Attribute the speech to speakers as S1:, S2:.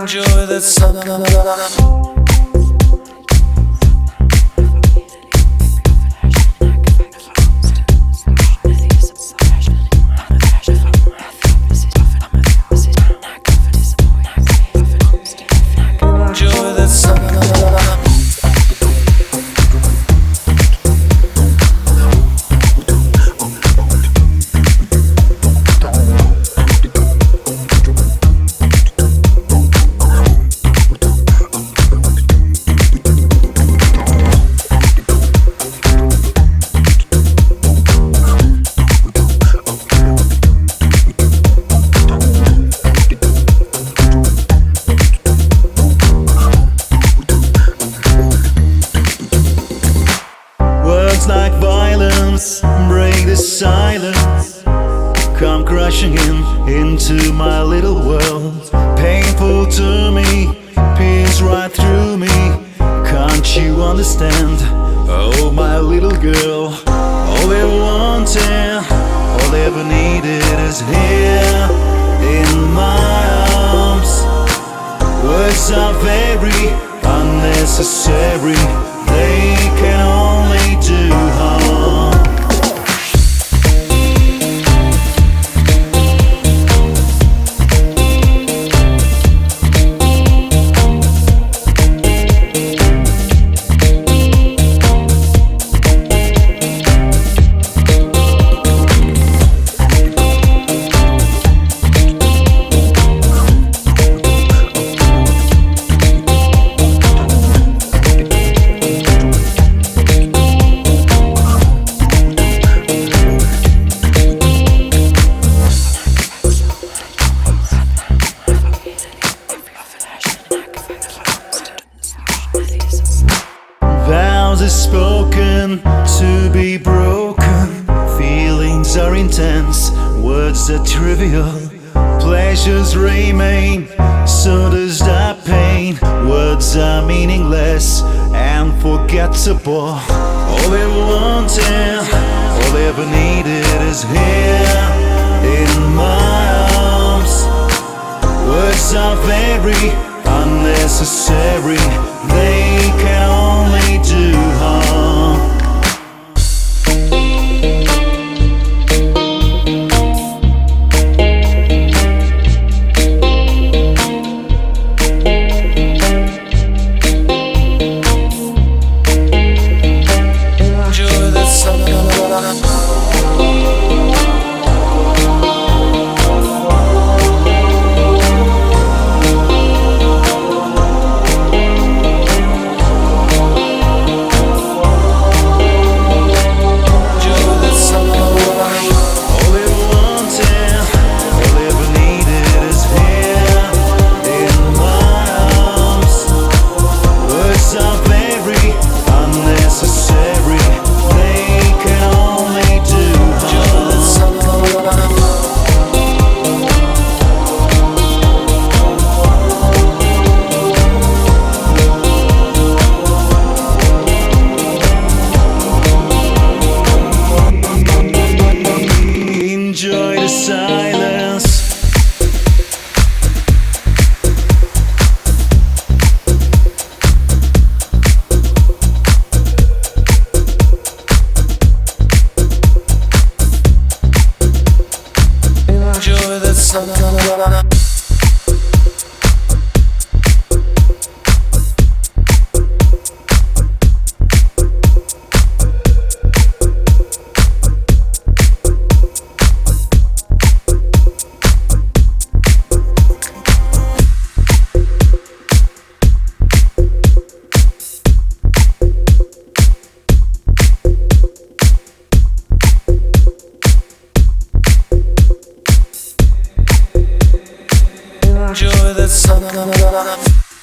S1: Enjoy the sun.
S2: Like violence break the silence. Come crashing in into my little world. Painful to me, pierce right through me. Can't you understand? Oh, my little girl. All they wanted, all they ever needed is here in my arms. Words are very unnecessary. Be broken. Feelings are intense, words are trivial. Pleasures remain, so does that pain. Words are meaningless and forgettable. All they wanted, all they ever needed is here in my arms. Words are very unnecessary. Silence.
S1: Enjoy the sun. Enjoy the sun.